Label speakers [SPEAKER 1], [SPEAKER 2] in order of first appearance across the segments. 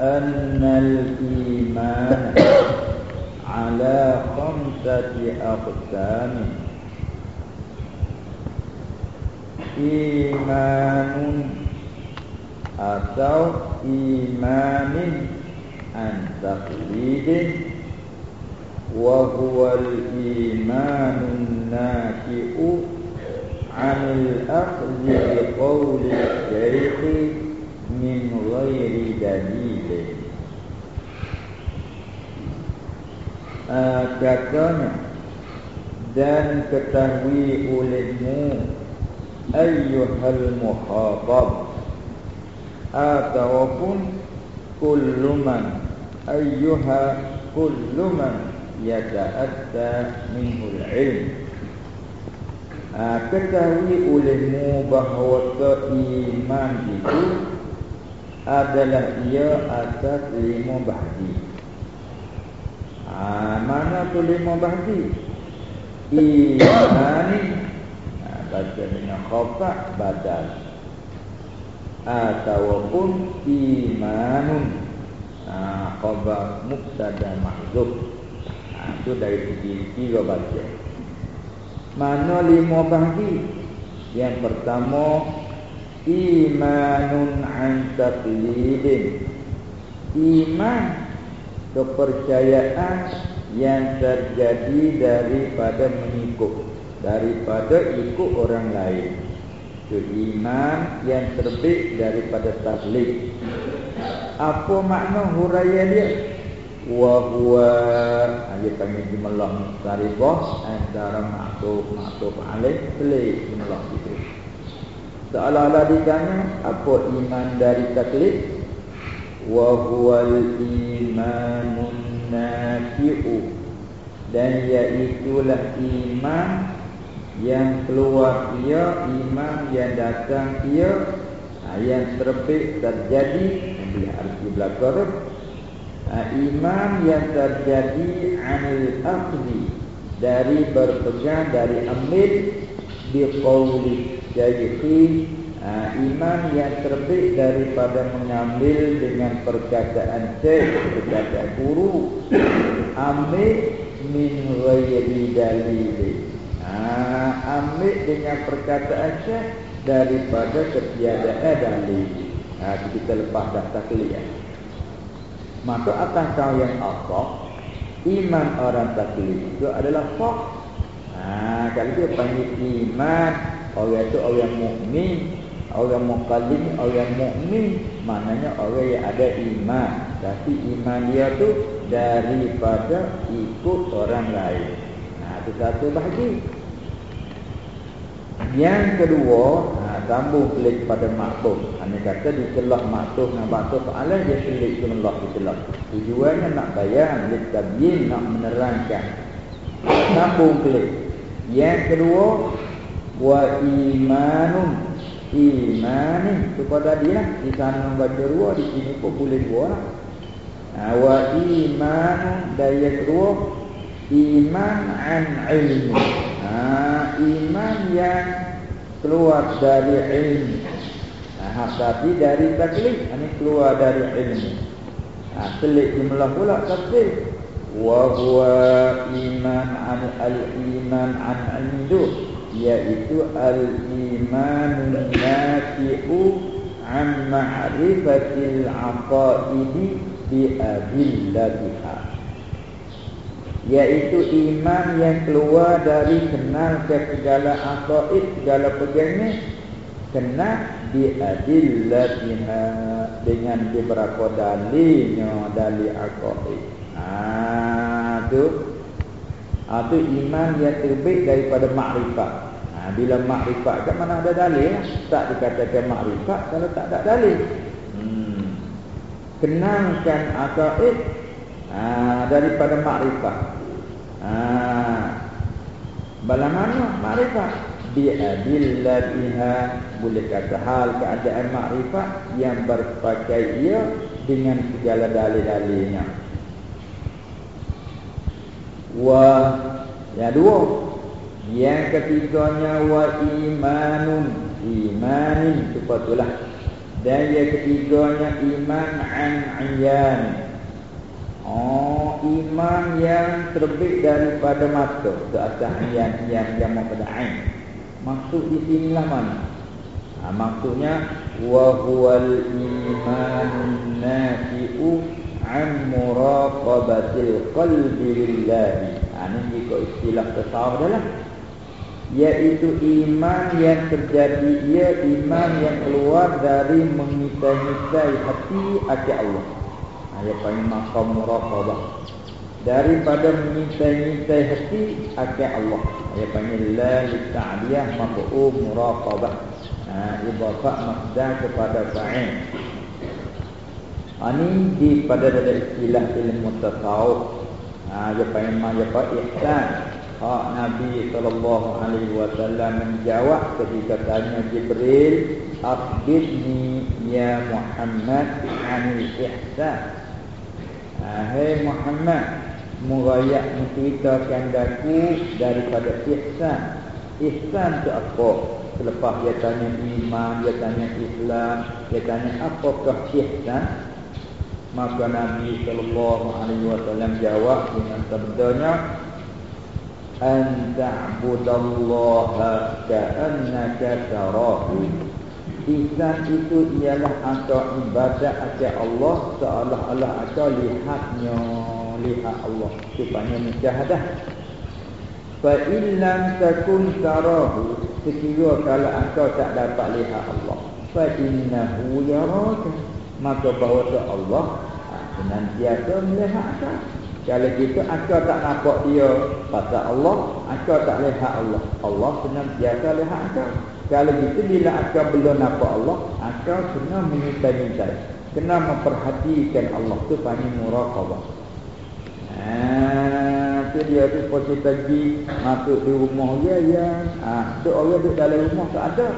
[SPEAKER 1] أن الإيمان على خمسة أقسام. إيمان أو إيمان عن تقليد وهو الإيمان الناشئ عن الأخذ بقول الشيخ. من غير دليل uh, katanya dan ketahui olehmu ayyuhal muhabab ataupun kullu man ayyuha kullu man yata'atta minhul ilm Ha, ketahui olehmu bahawa keiman itu adalah ia atas lima bahagi. Ha, mana tu lima bahagi? Iman ha, baca dengan khafat badal ataupun imanun ha, khabar mubtada mahzuf ha, itu dari segi tiga baca mana lima bahagi? Yang pertama Imanun an taqlidin. Iman Kepercayaan Yang terjadi daripada mengikut Daripada ikut orang lain. Itu iman yang terbit daripada taklid Apa makna huraya dia? wa huwa dia panggil jumlah mustaribah antara maktub maktub alaih pelik jumlah itu seolah-olah ditanya apa iman dari taklid wa huwa imanun nafi'u. Dan iaitulah iman yang keluar ia iman yang datang ia yang terbit terjadi di arti belakang ha, Iman yang terjadi Anil akhdi Dari berpegang Dari ambil Biqawli Jayihi ha, Iman yang terbit Daripada mengambil Dengan perkataan Syekh Perkataan guru Ambil Min ghayri dalili. Ha, Ambil dengan perkataan Syekh Daripada ketiadaan dalil ha, Kita lepas dah taklid ya. Maka atas kau yang Allah Iman orang taklid itu adalah fak ha, Kalau dia panggil iman Orang itu orang mukmin, Orang muqallim, orang mukmin, Maknanya orang yang ada iman Tapi iman dia tu Daripada ikut orang lain Nah, Itu satu bahagi Yang kedua sambung pelik pada maktub. Anda kata di celah maktub dengan maktub Allah dia pelik Allah di celah. Tujuannya nak bayar, dia tabiin nak menerangkan. Sambung pelik. Yang kedua, wa imanun imanin kepada dia di sana membaca dua di sini pun boleh dua lah. Ha, wa imanun daya kedua iman an ilmu ha, iman yang keluar dari ilmu. Nah, tapi dari taklid ini keluar dari ilmu. Nah, telik jumlah pula taklid. Wa huwa iman an al-iman an al-idu yaitu al-iman nafi'u an ma'rifatil aqaidi bi adillatiha. Yaitu iman yang keluar dari kenal ke segala akhaid, segala pegangnya Kenal diadillatiha dengan beberapa dalilnya dalil akhaid Haa tu. Haa tu iman yang terbit daripada makrifat ha, Bila makrifat kan mana ada dalil Tak dikatakan makrifat kalau tak ada dalil. Hmm. Kenalkan akhaid ha, daripada makrifat. Ha. Bala mana? Makrifat? Bi'adillatiha. Boleh kata hal keadaan makrifat Yang berpakai ia Dengan segala dalil-dalilnya. Wa Ya dua Yang ketiganya Wa imanun Imanin Sepatulah dan yang ketiganya iman an ayan oh iman yang terbit daripada mata. Ke atas ayan yang yang pada ain. Maksud di sinilah mana? Ha, maksudnya wa huwal iman nafi'u an muraqabatil qalbi lillahi. Ha, ini ikut istilah tasawuf adalah Iaitu iman yang terjadi Ia iman yang keluar dari mengitai-itai hati hati Allah. Ia panggil makam muraqabah. Daripada mengitai-itai hati hati Allah. Ia panggil la litta'adiyah maku'um muraqabah. Ibafak makdah kepada fa'in Ini di pada dalam istilah ilmu tasawuf. Ia panggil makam ihsan Hak Nabi sallallahu alaihi wasallam menjawab ketika tanya Jibril, "Akhbirni ya Muhammad 'anil ihsan." Hai Muhammad, murayak menceritakan daku daripada ihsan. Ihsan itu apa? Selepas dia tanya iman, dia tanya Islam, dia tanya apakah ihsan? Maka Nabi sallallahu alaihi wasallam jawab dengan sabdanya, an ta'budallaha ka'annaka tarahu Ihsan itu ialah engkau ibadat kepada Allah seolah-olah engkau lihatnya lihat Allah. Supaya musyahadah fa illam takun tarahu. Sekiranya kalau engkau tak dapat lihat Allah fa innahu yaraka maka bahawa Allah senantiasa melihat engkau kalau gitu akal tak nampak dia pasal Allah, akal tak lihat Allah. Allah senang biasa lihat akal. Kalau gitu bila akal belum nampak Allah, akal senang menyintai-minta. Kena memperhatikan Allah tu panggil muraqabah. Ah, tu dia tu pergi masuk di rumah dia ya. Ah, tu orang duduk dalam rumah tak ada.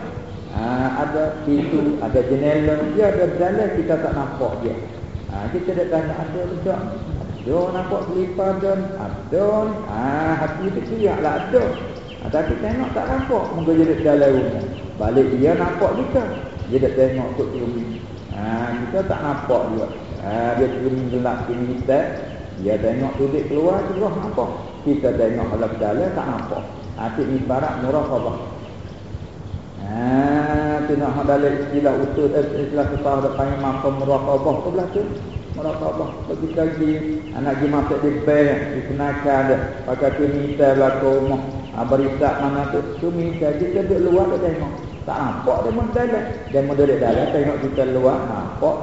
[SPEAKER 1] Ah, ada pintu, ada jendela, dia ada dalam kita tak nampak dia. Ah, kita dah tanya ada tak? Ada nampak selipar dan ada ah, Hati itu siaplah ada ah, Tapi tengok tak nampak Muka jadi dalam rumah. Balik dia nampak juga Dia dah tengok kot cermin ah, Kita tak nampak juga. Ah, Dia cermin gelap cermin kita Dia tengok tudik keluar Terus nampak Kita tengok dalam dalam tak nampak. Hati ah, ibarat murah khabar Ah, tu nak dalam istilah utuh eh, istilah susah depan makam muraqabah tu belah tu muraqabah bagi lagi anak pergi masuk di bank di senakan ada pakai tu minta belaka rumah. Ha, berisak mana tu tu minta kita duduk luar tu tengok. Tak nampak dia pun dalam dia pun duduk dalam tengok kita luar nampak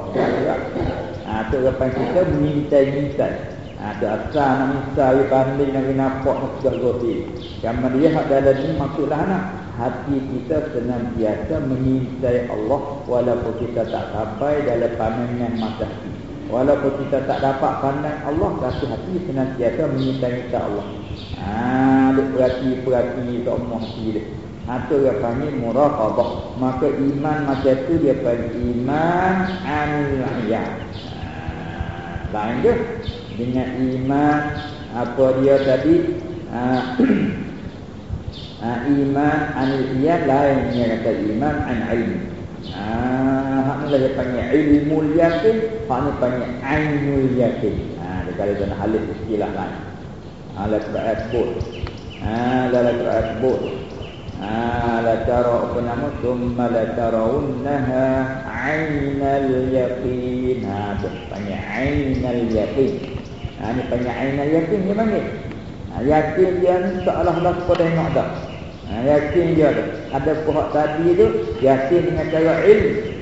[SPEAKER 1] ha, tu lepas kita minta-minta ha, tu asal nak minta dia banding nak nampak nak sudah roti. Dia hak dalam ni maksudlah anak hati kita senantiasa menyintai Allah walaupun kita tak sampai dalam pandangan mata hati Walaupun kita tak dapat pandang Allah Tapi hati senantiasa menyintai kita Allah. Haa Dia perhati-perhati Tak mesti dia. Itu dia panggil muraqabah. Maka iman macam tu dia panggil iman Al-ayat Lain ke? Dengan iman Apa dia tadi? Haa Ha, iman anil iyad lain. Yang kata iman an ilmi Ah, hak lah dia panggil ilmu yakin, hak ni panggil ainul yakin. Ah, dia kata dengan alif istilah lain. Ah, la ta'at bud. Ah, la la ta'at bud. Ah, la apa nama? Thumma la tarawunnaha ainal yakin. Ah, tu panggil ainal yakin. Ah, ni panggil ainal yakin dia panggil. Ah, yakin dia ni seolah-olah kau tengok dah. Ha, yakin dia tu. Ada pihak tadi tu yakin dengan cara ilmu.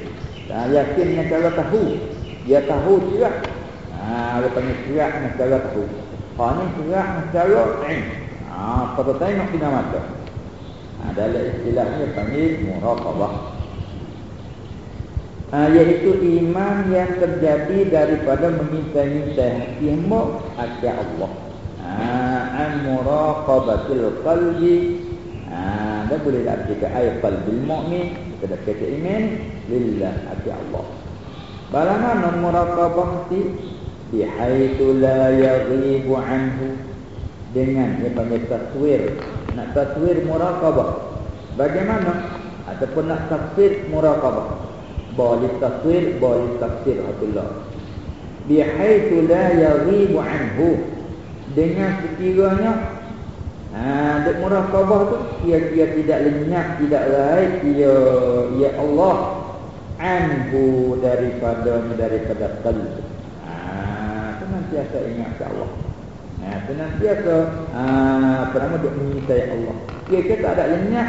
[SPEAKER 1] Ha, yakin dengan cara tahu. Dia tahu juga. Ha, dia panggil juga dengan cara tahu. Ha, ni juga dengan cara ilmu. Ha, pada tengok dengan mata. Ha, dalam istilahnya panggil muraqabah. Ha, iaitu iman yang terjadi daripada meminta-minta hati hamba akan Allah. Ha, an muraqabatil qalbi Ha, dan boleh diartikan ayat qalbil mu'min kita dah kata iman lillah hati Allah. Bagaimana muraqabah ti bihaitsu la yaghibu anhu dengan dia panggil taswir. Nak taswir muraqabah. Bagaimana? Ataupun nak tafsir muraqabah. Boleh tafsir boleh tafsir Abdullah. Bihaitsu la yaghibu anhu dengan sekiranya ha dek muraqabah tu dia dia tidak lenyap tidak lain dia ya Allah anhu daripada daripada qalbi ha senantiasa ingat ke Allah. Ha senantiasa ha apa nama duk menyintai Allah. Dia kata tak ada lenyap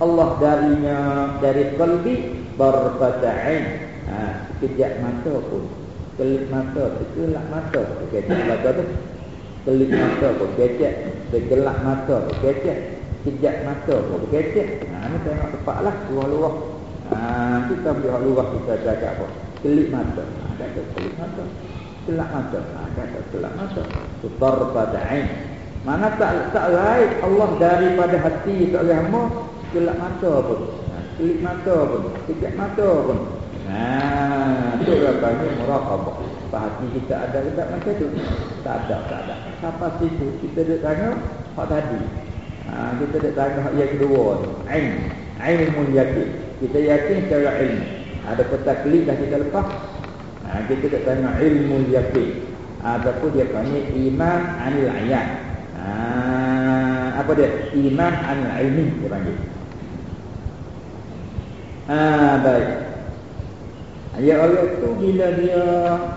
[SPEAKER 1] Allah darinya dari qalbi barfata'in ha sekejap mata pun kelip mata kelak mata kecek baca tu kelip mata pun kecek segelak mata pun kecek sekejap mata pun kecek ha ni tengok tepatlah luar-luar ha kita boleh luar kita jaga apa? Kelip mata. Ha kata kelip mata. Kelak mata. Ha kata kelak mata. Barfata'in mana tak tak lain Allah daripada hati tak boleh kelak mata pun. Kelip mata pun, kejap mata pun. Ha, tu lah bagi muraqabah. Hati kita ada dekat macam tu? Tak ada, tak ada. Siapa situ kita dah tanya hak tadi. Ha, kita dah tanya hak yang kedua tu. Ain, ilmu yakin. Kita yakin secara ilmu. Ada peta klik dah kita lepas. Ha, kita dah tanya ilmu yakin. Ataupun dia panggil iman anil ayat. Ha, apa dia? Iman anil ilmi dia panggil. Ha, baik. Ya Allah tu bila dia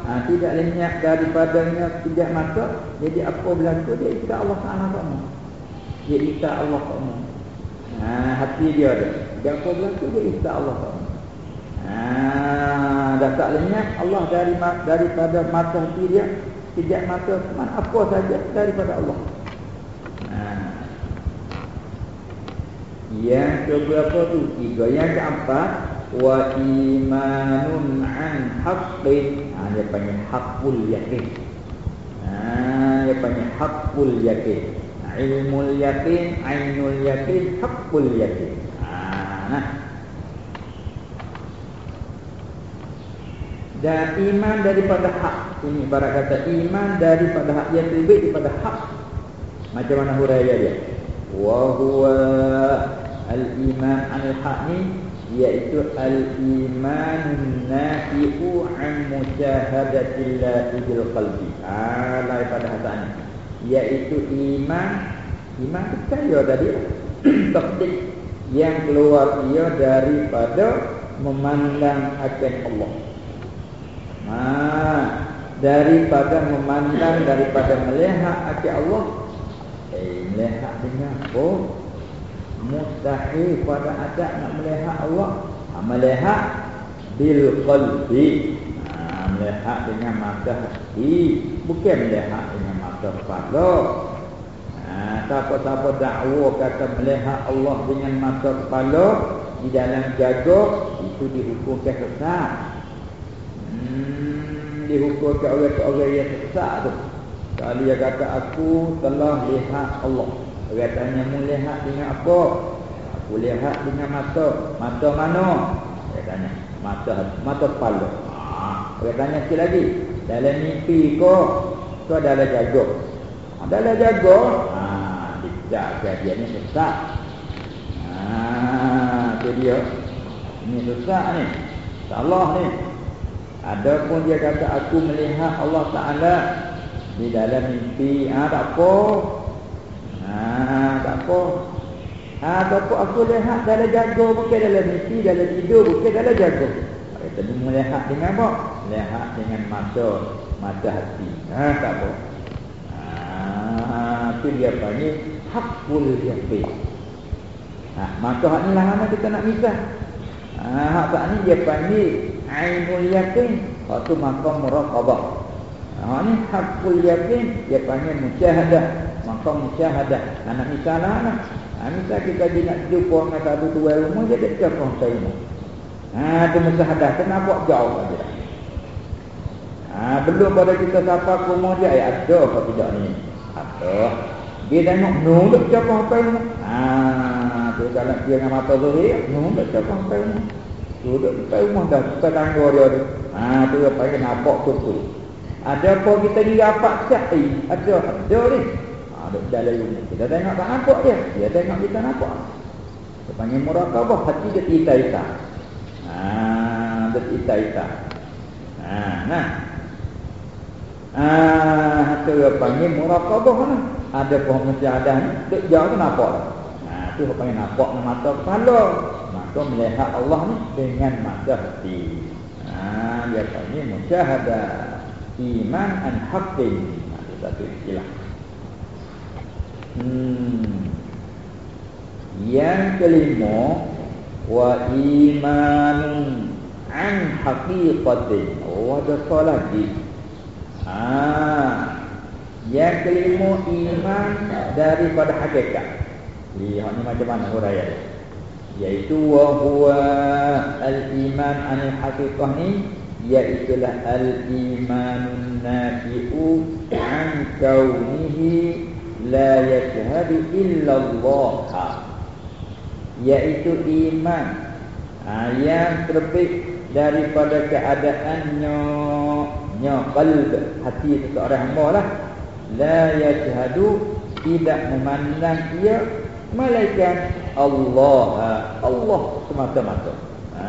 [SPEAKER 1] ha, tidak lenyap daripadanya tidak mata, jadi apa berlaku dia ikat Allah Taala kamu. Dia ikat Allah kamu. Ha, hati dia ada. Dan apa berlaku dia ikat Allah kamu. Ha, dah tak lenyap Allah dari daripada mata hati dia tidak mata mana apa saja daripada Allah. Yang keberapa tu? Tiga. Yang keempat wa imanun an haqqin. Ha, dia panggil haqqul yakin. Ha, dia panggil haqqul yakin. Ilmul yakin, ainul yakin, haqqul yakin. Ha, nah. Dan iman daripada hak Ini ibarat kata iman daripada hak Yang lebih daripada hak Macam mana huraya dia Wahuwa al-iman al-haq ni iaitu al-iman nafi'u an musyahadatillah bil qalbi. Ah, pada hasan iaitu iman iman percaya tadi tasdik yang keluar ia daripada memandang akan Allah. Ah, daripada memandang daripada melihat akan Allah eh melihat dengan apa mustahil pada adat nak melihat Allah. Ha, melihat bil qalbi. Ha, melihat dengan mata hati. Bukan melihat dengan mata kepala. Ha, siapa-siapa dakwa kata melihat Allah dengan mata kepala di dalam jaga itu dihukumkan sesat. Hmm, dihukumkan oleh orang yang sesat tu. Kalau dia kata aku telah lihat Allah Orang tanya mu lihat dengan apa? Aku lihat dengan mata. Mata mana? Dia tanya. Mata mata kepala. Ha. Orang tanya sikit lagi. Dalam mimpi ko? Kau dalam jaga. Ha, dalam jaga? Ha. Tidak. Dia ni sesat. Ha. Itu dia. Ini sesat ni. Salah ni. Adapun dia kata aku melihat Allah Ta'ala di dalam mimpi. Ha, tak apa. Ha, tak apa. Ha, tak apa aku lihat dalam jaga bukan dalam mimpi, dalam tidur bukan dalam jaga. Kita melihat dengan apa? Lihat dengan mata, mata hati. Ha, tak apa. Ha, itu dia panggil hakul yaqin. Ha, mata hak ni lah mana kita nak misah. Ha, hak tak ni dia panggil ainul yaqin. Hak tu makam muraqabah. Ha, ni hakul yaqin dia panggil musyahadah maka musyahadah anak misalah anak ha, misal kita di nak jumpa dengan satu tuan rumah dia tak cakap saya rumah ha, tu musyahadah kenapa jauh saja ha, belum pada kita sapa ke rumah dia ya, ada apa tidak ni? Ada. Dia tengok nuluk cakap apa rumah ha, tu kalau dia dengan mata zuhir nuluk cakap apa rumah duduk di rumah dah kita tangguh dia tu. Ha, tu apa yang nampak tu tu. Ada apa kita ni dapat siap? Eh, ada ada ni ada dalam ilmu. Kita tengok tak nampak dia. Dia tengok kita nampak. Dia panggil murakabah. Hati dia kita-kita. Ha, berita-ita. Ha, nah. Ah, tu dia panggil muraqabah lah. Ada pohon musyahadah ni, tak jauh tu nampak. Ha, tu dia panggil nampak dengan mata kepala. Maka melihat Allah ni dengan mata hati. Ha, dia panggil musyahadah. Iman an haqqin. Ha, satu istilah. Hmm. Yang kelima wa imanun an haqiqatin. Oh, ada soal lagi. Ah, yang kelima iman daripada hakikat. Lihat ni macam mana huraian Yaitu wa huwa al-iman anil haqiqah ni Iaitu al-imanun nafi'u an kaunihi la yashhadu illa Allah. Yaitu iman. Ha, yang terbit daripada keadaannya nya qalb hati seseorang hamba lah. La yashhadu tidak memandang ia malaikat Allah. Allah semata-mata. Ha,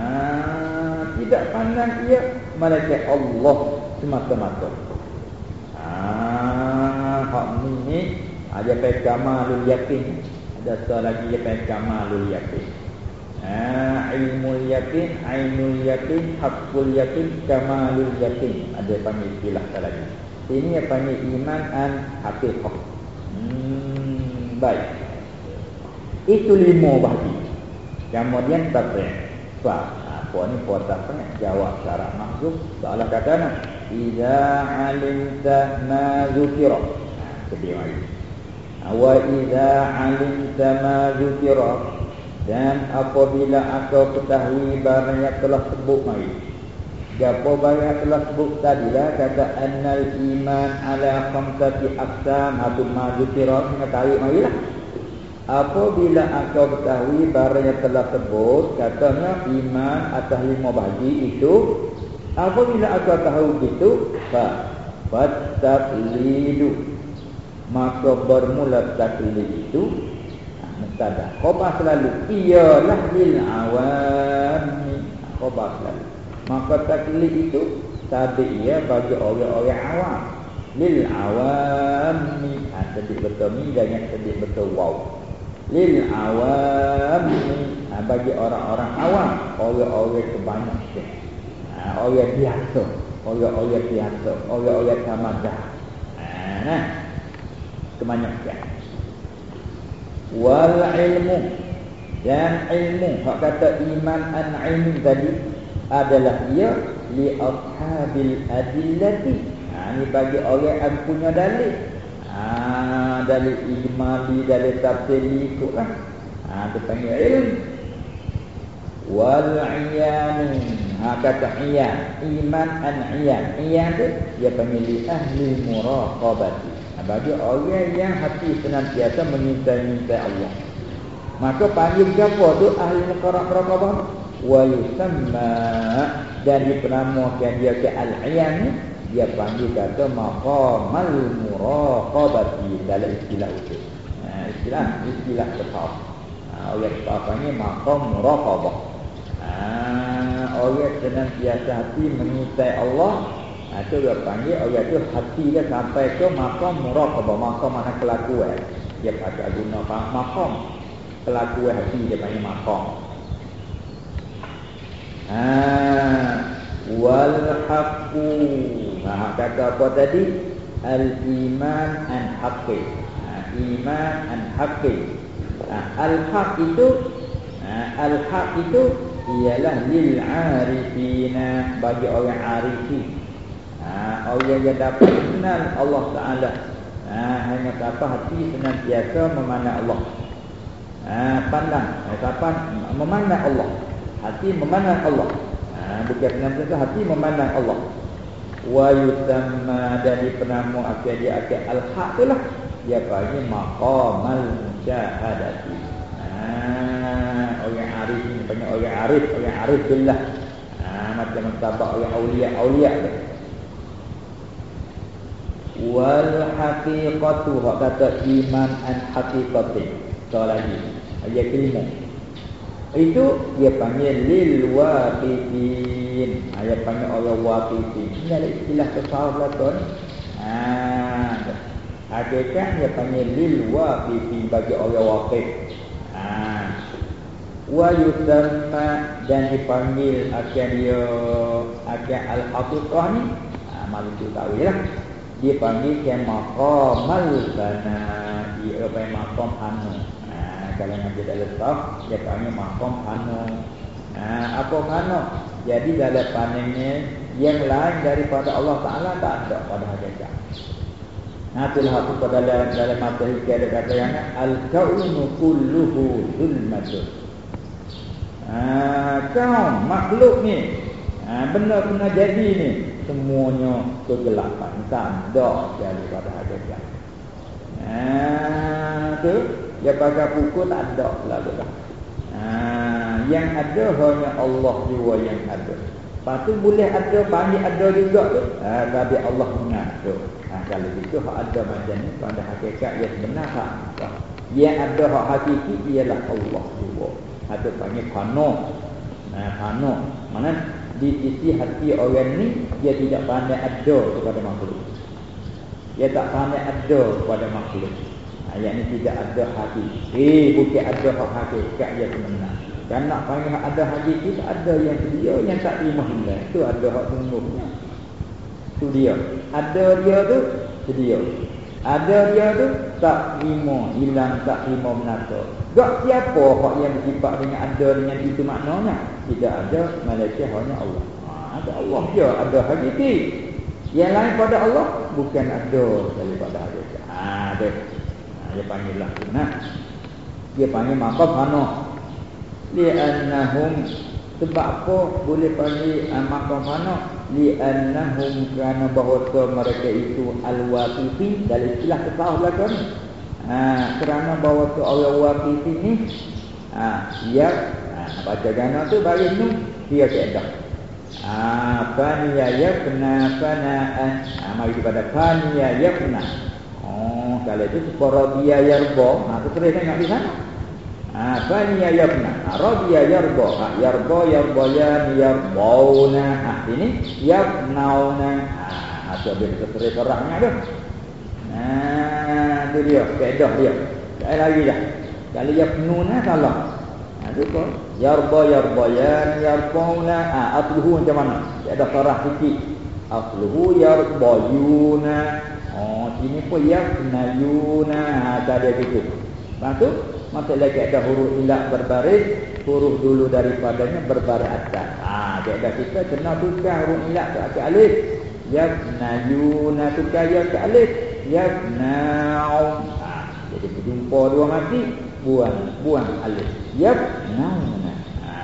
[SPEAKER 1] tidak pandang ia malaikat Allah semata-mata. Ha hak ni ada pekamalul yakin ada satu lagi dia pekamalul yakin Ha, ilmu yakin, ainul yakin, hakul yakin, kamalul yakin. Ada panggil istilah lagi. Ini yang panggil iman an haqiqah. Hmm, baik. Itu lima bahagi. Kemudian tafsir. Fa, apa ni puasa sangat jawab syarat maksud. Soalan kata nak. Iza alimta ma zukira. Ha, sedih lagi. Wa iza alimta ma. Dan apabila aku ketahui barang yang telah sebut mari. Apa barang yang telah sebut tadi lah kata annal iman ala khamsati aqsam atau mazukira mengetahui mari lah. Apabila aku ketahui barang yang telah sebut katanya iman atas lima bahagi itu apabila aku tahu gitu fa fattaqlidu maka bermula taklid itu mubtada khabar selalu iyalah lil awam khabar selalu. Maka taklid itu tadi ia bagi orang-orang awam. Lil awam ha, sedih betul ni jangan sedih betul wow lil awam ha, bagi orang-orang awam orang-orang kebanyakan ha, orang biasa. Orang-orang biasa. Orang-orang samadah ha, nah kebanyakan wal ilmu. Dan ilmu hak kata iman an ilmu tadi adalah ia li ashabil adillati. Ha ni bagi orang yang punya dalil. Ha dalil ijmali dalil tafsir ikutlah. Ha tu panggil ilmu. Wal iyan ha kata iyan. Iman an iyan. Iyan tu dia panggil ahli muraqabati bagi orang yang hati senantiasa meminta-minta Allah. Maka panggil siapa tu ahli mukarrab raqabah wa yusamma dan dinamakan dia ke al-ayan dia panggil kata maqamal muraqabati dalam istilah itu. Ha, istilah istilah tetap. Ha, orang tetap panggil maqam muraqabah. Ha, orang senantiasa hati meminta Allah Ha, itu dia panggil orang itu hati dia sampai ke makam muraqabah, makam mana kelakuan. Dia pakai guna makam kelakuan hati dia panggil makam. Ha, wal haqqu. Ha, kata apa tadi? Al iman an haqqi. Ha, iman an haqqi. Ha, al haq itu ha, al haq itu ialah lil arifina bagi orang arifin ha, orang yang dapat kenal Allah Taala. Ha, hanya kata hati senantiasa memandang Allah. Ha, pandang. Kapan memandang Allah. Hati memandang Allah. Ha, bukan senantiasa hati memandang Allah. Wa yusamma dari penamu akhir dia akhir al-haq itulah dia panggil maqamal musyahadati. Ha, orang arif ni banyak orang arif orang arif billah ha, macam mentabak orang awliya awliya tu wal haqiqatu hak kata iman an haqiqati. So lagi. Ayat kelima. Itu dia panggil lil waqifin dia panggil orang waqifin ini adalah istilah tasawuf lah tuan ha hakikat dia panggil lil waqifin bagi orang waqif ha. Wa yusamma dan dipanggil akan dia akan al-haqiqah ni. Ha, malu tu tahu lah dia panggil ke maqamal bana dia apa maqam anu ha, kalau nak dalam staf dia panggil maqam anu ha, apa anu jadi dalam panennya yang lain daripada Allah Taala tak ada pada hakikat Nah, itulah aku pada dalam dalam mata hikayat ada kata yang al-kaunu kulluhu zulmatun. Ah, kau makhluk ni, ah, benda-benda jadi ni, semuanya kegelapan tak ada daripada hakikat. Ah, tu dia pakai pukul tak ada lalu dah. Ah, yang ada hanya Allah jua yang ada. Lepas tu boleh ada banyak ada juga tu. Ah, tapi Allah mengatur. Ah, kalau itu hak ada macam ni pada hakikat yang sebenar hak. Yang ada hak hakiki ialah Allah jua. Atau panggil pano. Nah, pano. Mana di sisi hati orang ni dia tidak pandai ada kepada makhluk. Dia tak pandai ada kepada makhluk. Ayat ni tidak ada hati. Eh, bukan ada hak hakikat dia sebenar. Dan nak panggil ada hati itu ada yang dia yang tak terima hilang. Itu ada hak sungguhnya. Itu dia. Ada dia tu, sedia. Ada dia tu, tak terima hilang, tak terima menata. Gak siapa hak yang bersifat dengan ada dengan itu maknanya? Tidak ada Malaysia hanya Allah. Ha, ada Allah dia, ada hakiki. Yang lain pada Allah bukan ada daripada hakiki. Ha, ada. Ha, dia panggil lah. Nah. Dia panggil maqam hana. Li'annahum sebab apa boleh panggil uh, maqam hana? Li'annahum kerana bahawa mereka itu al-waqifi. Dari istilah kesah belakang ha, kerana bahawa tu orang wakil sini ha, dia ha, baca gana tu bagi nu dia keedah ha, faniya yakna fana'an. Ha, mari kepada faniya yakna. Oh, kalau itu dia yarbo ha, tu boleh tengok di sana Ha, faniya yakna ha, radiya yarbo ha, yarbo yarboyan yarbona ha, ini yaknauna ha, tu ada keterai terangnya tu Ha tu dia, kaedah dia. Tak lagi dah. Kalau nah salah. Ha tu pun yarba yarbayan yarqauna ha atluhu macam mana? Dia ada farah sikit. Atluhu yarbayuna. Oh sini pun yaknayuna. Ha tak ada gitu. Lepas tu Masuk lagi ada huruf ilah berbaris Huruf dulu daripadanya berbaris atas. Haa, dia ada kita kena tukar huruf ilah ke atas alif. Yaknayuna tukar ya ke alif. Yabna'un. Ha, jadi berjumpa dua mati buang buang alif. Yabna'un ha,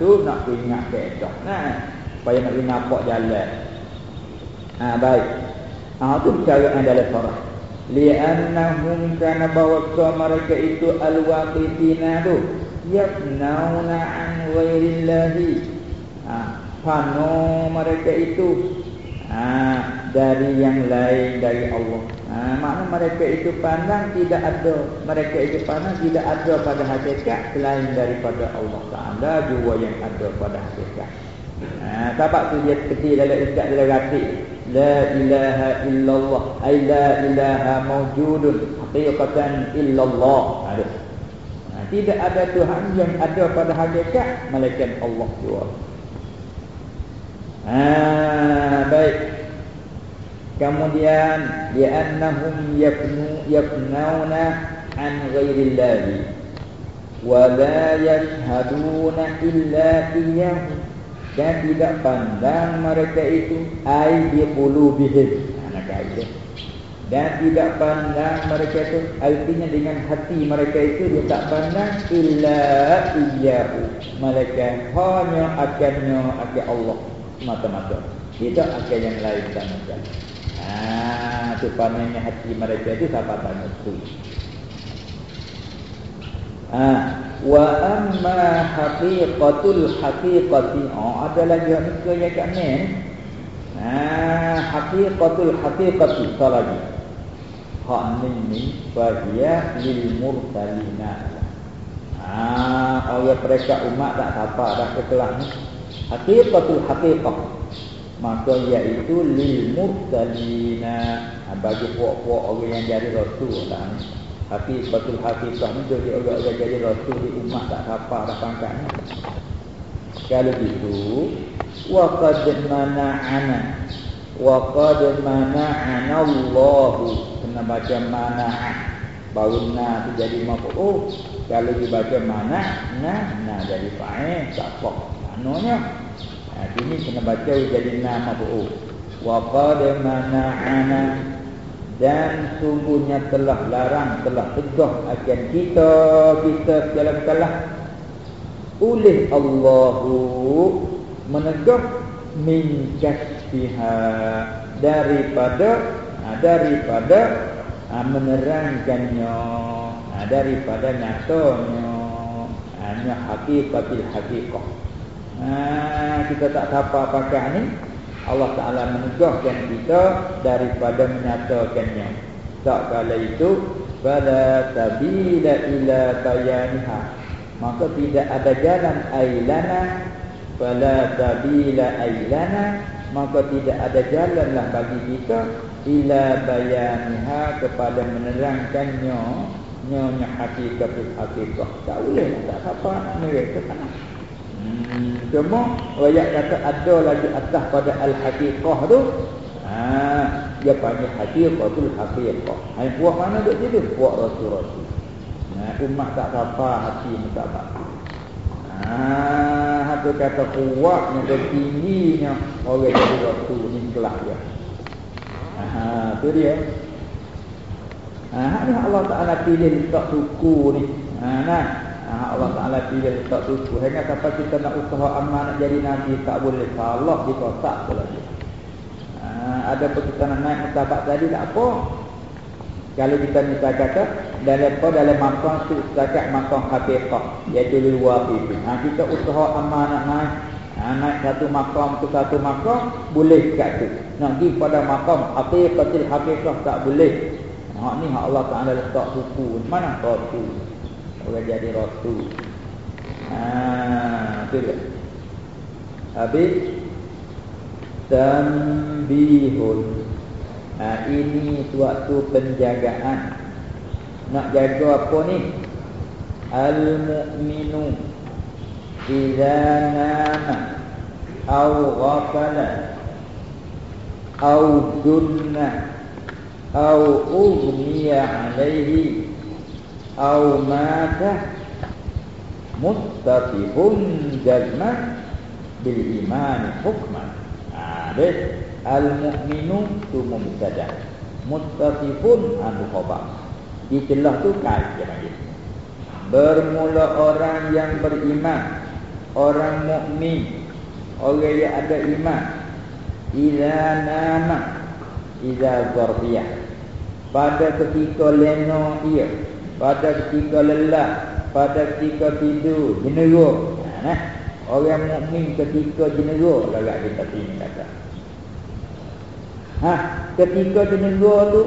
[SPEAKER 1] tu nak ingat keedah nah supaya nak nampak jalan. Ha, baik. Ha, tu cara yang dalam surah li'annahum kana bawa mereka itu al-waqifina tu. Yabna'una an ghairillahi. Ha, pano mereka itu. Ha, dari yang lain dari Allah. Ha, makna mereka itu pandang tidak ada Mereka itu pandang tidak ada pada hakikat Selain daripada Allah Ta'ala Jua yang ada pada hakikat. Ha, Tapak tu dia kecil dalam ikat dalam rati La ilaha illallah. Ay la ilaha mawjudun. Haqiqatan illallah. Ha, Tidak ada Tuhan yang ada pada hakikat Malaikat Allah jua ha, Baik. Kemudian li'annahum yafnu yafnauna an ghairillahi. Wa la yashhaduna illa iyyahu dan tidak pandang mereka itu ai bi qulubihim. Anak kaidah dan tidak pandang mereka itu artinya dengan hati mereka itu dia tak pandang illa iyyahu. Mereka hanya akannya akan Allah semata-mata. Tidak akan yang lain sama sekali Ah, tu panennya hati mereka itu siapa tanya tu. Ah, wa amma haqiqatul haqiqati. Oh, ada lagi muka yang kat ni. Ah, haqiqatul haqiqati. Tak lagi. Hak ni ni bahagia lil mursalina. Ah, orang mereka umat tak apa dah kekelah ni. Hakiqatul haqiqah. Maka iaitu lil mursalina ah, bagi puak-puak orang yang jadi rasul lah ni. Hakiqatul haqiqah ni jadi orang-orang jadi rasul di umat tak apa dah pangkatnya. Kalau gitu, wa qad mana'ana wa qad mana'ana Allah kena baca mana'an baru na tu jadi maf'ul oh, kalau dibaca mana nah nah jadi fa'il. Tak apa maknanya. Ha ini kena baca jadi na maf'ul wa qad mana'ana dan sungguhnya telah larang telah tegah akan kita kita dalam kalah oleh Allahu menegah min kasfiha daripada ha, daripada ha, menerangkannya ha, daripada nyatanya hanya hakikatil hakikah ha, kita tak apa apakah ni Allah Ta'ala menegahkan kita daripada menyatakannya. Tak kala itu pada sabila ila bayaniha. Maka tidak ada jalan ailana. Fala sabila ailana. Maka tidak ada jalanlah bagi kita ila bayaniha kepada menerangkannya. Nyonya hakikat hakikat tak boleh tak apa nak mereka sana cuma ayat kata ada lagi atas pada al hakikah tu ha dia panggil hakikatul hakikah hai buat mana duk situ buat rasul-rasul nah umat tak apa hati tak apa ha, kata kuatnya dan tingginya orang jadi waktu ni kelas dia. Ha, tu dia. Ha, ni Allah Taala pilih letak suku ni. Ha, nah. Ha, Allah Taala pilih letak suku. Hanya siapa kita nak usaha aman nak jadi nabi tak boleh di kotak tu lagi. Ha, ada pun kita nak naik mutabat tadi tak apa. Kalau kita minta kata dalam apa dalam makam tu setakat makam hakikat iaitu luar itu. Ha, kita usaha amanah naik ha, naik satu makam ke satu makam boleh kat tu. Nak pergi pada makam hakikatil hakikat tak boleh. Ha ni hak Allah Taala letak suku. Mana rasul? Orang jadi rasul. Ha tu dia. Habis tambihun Ha, ini suatu penjagaan. Nak jaga apa ni? Al-mu'minu idza nama aw ghafala aw dunna aw ughmiya alayhi aw mata muttafihun jazman bil iman hukman. Ha, Al-mu'minu tu mubtada. Muttasifun anu khabar. Di celah tu kait dia panggil. Bermula orang yang beriman, orang mukmin, orang yang ada iman. Ila nama ila zarbiyah. Pada ketika leno ia, pada ketika lelah, pada ketika tidur, jenera. Nah, orang mukmin ketika jenera lagak kita sini kata. Ha, ketika negara tu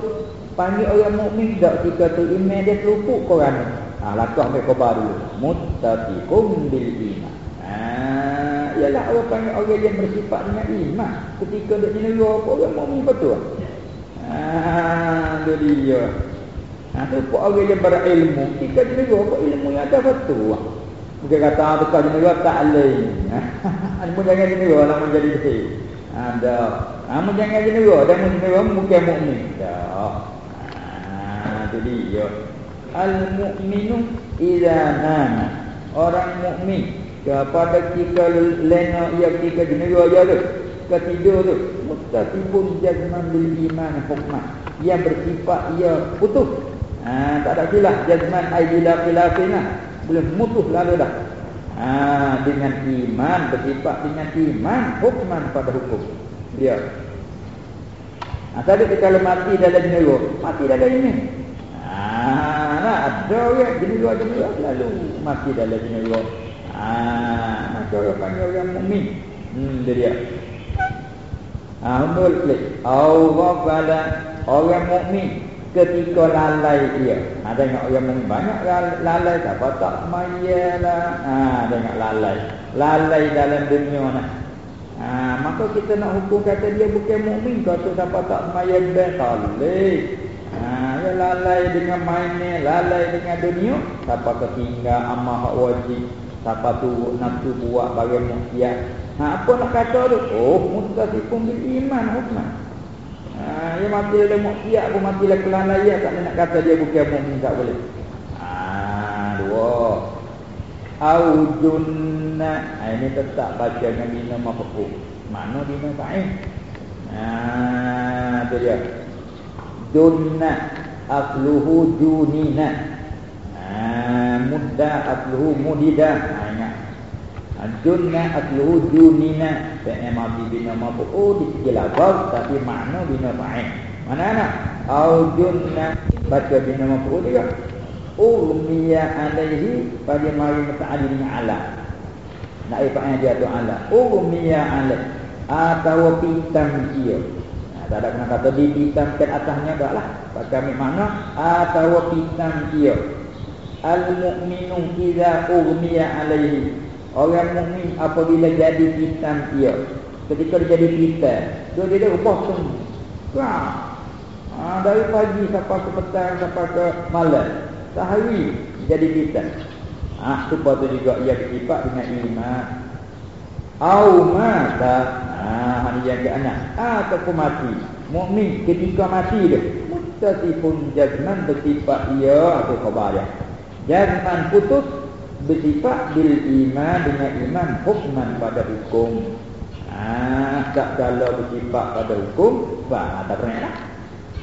[SPEAKER 1] panggil orang mukmin tak ketika tu iman dia terlupuk kau kan. Ha, lakah mereka baru. Muttafiqum bil iman. Ha, ialah orang panggil orang yang bersifat dengan iman. Ketika dia apa orang mukmin betul. Ha, tu dia. Ha, tu pun orang yang berilmu. Ketika di negara apa ilmu yang ada betul. Bukan kata ah, tukar di negara tak lain. Ha, jangan di negara nak menjadi betul. Ada. Kamu jangan jenera dan jenera bukan mukmin. Tak. Ha tu dia. Al mukminu idza nama. Orang mukmin kepada ketika lena ia jenera dia tu. Ketidur tu mustatibun jazman bil iman hukmah. Yang bersifat ia putus. Ha, tak ada silap jazman ai bila khilafina. Boleh mutus lalu dah. Ha, dengan iman bersifat dengan iman hukman pada hukum dia. Ha, tapi kalau mati dalam neraka, mati dalam ini. Ha, nah, ada orang jenis jenis lalu mati dalam neraka. Ha, maka orang panggil orang mukmin. Hmm, dia dia. Ha, klik. Allah pada orang mukmin ketika lalai dia. Ha, tengok yang banyak lalai tak apa tak semaya lah. Ha, tengok lalai. Lalai dalam dunia ni. Ha, maka kita nak hukum kata dia bukan mukmin kata siapa tak dah boleh. Ha, ya lalai dengan mainnya, lalai dengan dunia, siapa ketinggal amal hak wajib, siapa tu nafsu buat bagi maksiat. Ha, apa nak kata tu? Oh, mustasifun bil iman hukman. Ha, dia mati dalam maksiat pun mati dalam kelalaian tak nak kata dia bukan mukmin tak boleh. Ha, dua. Aujunna. Ha, ini tetap baca dengan bina mafuk. Mana bina fa'in? Ha, tu dia. Junna asluhu junina. Ha, mudda asluhu mudida. Ha, Junna atluhu junina Fi'na mati bina mabu Oh di segi lafaz Tapi makna bina fa'in Mana nak? Au junna Baca bina mabu juga. Urmiya alaihi. Pada mari mata'ali dengan ala Nak ifa'in dia tu ala Urmiya alaihi. Atau pitam dia. Ha, Tak ada kena kata dipitamkan atasnya Tak lah. Ambil makna Atau pitam dia. Al-mu'minu Iza urmiya alaihi Orang mukmin apabila jadi hitam dia. Ketika dia jadi hitam Dia dia ubah semua. Ha, Dari pagi sampai ke petang sampai ke malam. Sehari jadi hitam ha, Supaya tu juga ia bersifat dengan iman. Au mata. Ah, ha, yang ke anak. Ataupun mati. Mukmin ketika mati dia Mutasifun jazman bersifat ia. Atau khabar dia? Jazman putus bersifat bil iman dengan iman hukman pada hukum. Ah, tak kalau bersifat pada hukum, bah tak pernah lah.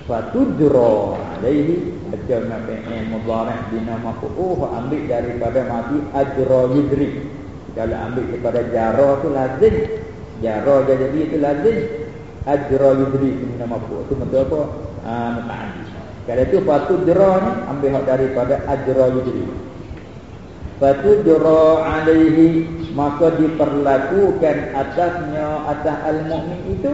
[SPEAKER 1] Fatudro alaihi ajrna fi'il mudhari' dinama fu'uh ambil daripada mati ajra yudri. Kalau ambil daripada jara tu lazim. Jara jadi itu lazim. Ajra yudri itu nama. Itu betul apa? Ah, muta'addi. Kalau itu fatudro ni ambil daripada ajra yudri. Fatujra alaihi maka diperlakukan atasnya atas al-mu'min itu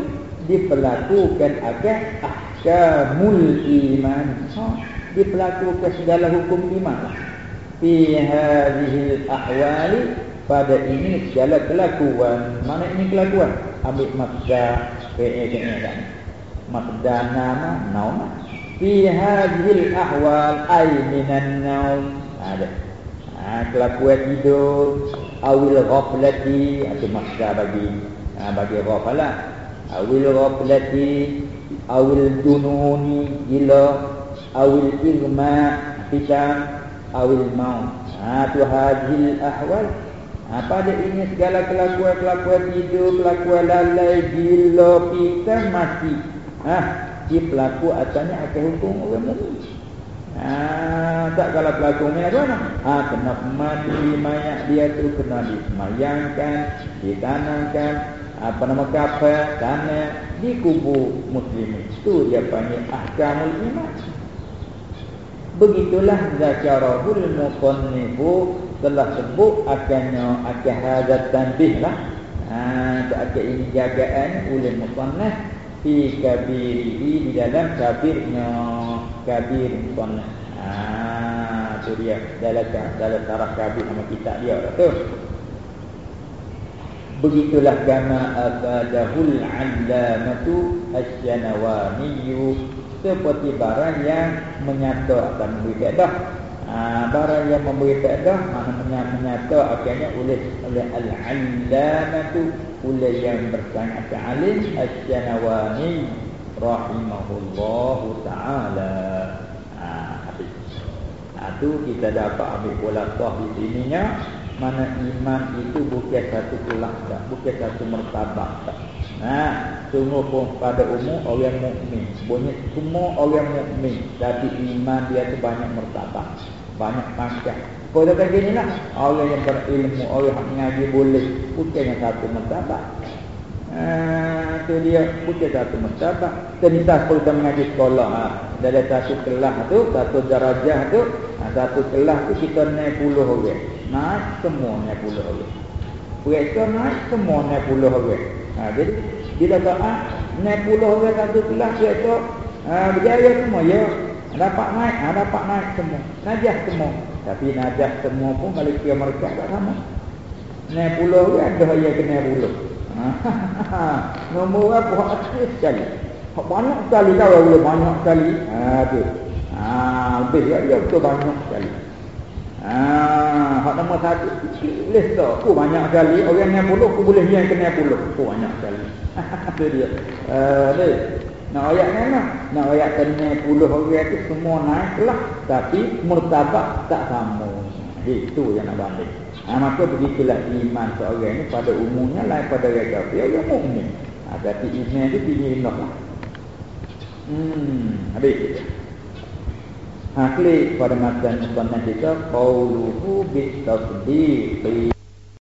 [SPEAKER 1] diperlakukan akan ahkamul iman. Ha, diperlakukan segala hukum iman. Fi hadhihi al-ahwali pada ini segala kelakuan. Mana ini kelakuan? Ambil maksa fi'il kan. Maksa nama naum. Fi hadhihi al-ahwal ay minan naum. Ada ha, kelakuan tidur awil ghaflati atau maksa bagi ha, bagi ghafalah awil ghaflati awil dununi gila. Awil irma pisang awil maut. Ha tu hadil ahwal. Ha, pada ini segala kelakuan-kelakuan tidur kelakuan lalai gila pisang mati. Ha si pelaku asalnya akan hukum orang mukmin Ah, tak kalau pelaku mayat mana? Ha, kena mati mayat dia tu kena disemayangkan, ditanamkan, apa nama kapal, tanah, dikubur muslim. Itu dia panggil ahkamul iman. Begitulah zakarahul muqannibu telah sebut akannya akan hadat tanbih lah. Ha, akan ini jagaan oleh musannah fi kabirihi di dalam kabirnya kabir sunnah. Ah, tu dia dalam dalam taraf kabir nama kitab dia tu. Begitulah kama abadahul allamatu asyanawani seperti barang yang menyata akan faedah. Ha, barang yang memberi faedah mana menyata akhirnya oleh oleh al-allamatu oleh yang bersangat alim asyanawani rahimahullahu taala. Ah, ha, ha, tu kita dapat ambil bola toh di sininya mana iman itu bukan satu kelas dah, bukan satu martabat dah. Nah, semua pun pada umum orang mukmin, banyak semua orang mukmin, tapi iman dia tu banyak martabat, banyak pangkat. Kau dah kata gini lah, orang yang berilmu, orang yang mengaji boleh, bukan yang satu martabat. Ah, tu dia putih satu. Tentu kalau kita mengaji sekolah, ha, dari satu kelas tu, satu darajah tu, ha, satu kelas tu kita naik puluh orang. Naik semua naik puluh orang. Puasa naik semua naik puluh orang. Ha, jadi bila tak ah, naik puluh orang satu kelas puasa, ha, berjaya semua ya. Dapat naik, ha, dapat naik semua. Najah semua. Tapi najah semua pun kalau kira mereka tak sama. Naik pulau dia ada yang kena pulau. Ha, nombor apa? Hak sekali. Hak banyak sekali tahu dia banyak sekali. Ha, tu. Ha, lebih dia, dia betul banyak sekali. Ha, hak nombor satu. Boleh tak? Aku banyak sekali. Orang yang puluh, aku boleh yang kena puluh. Aku banyak sekali. Itu dia. Uh, nak ayat ni lah. Nak ayat kena puluh orang itu semua naik lah. Tapi murtabak tak sama. Itu yang nak banding. Ha, maka begitulah iman seorang ini pada umumnya lain pada orang kafir. Orang mu'min. Ha, tapi iman itu tinggi rendah lah. Hmm, habis kita. Ha, klik pada masa yang kita. Qauluhu bitafdiqi.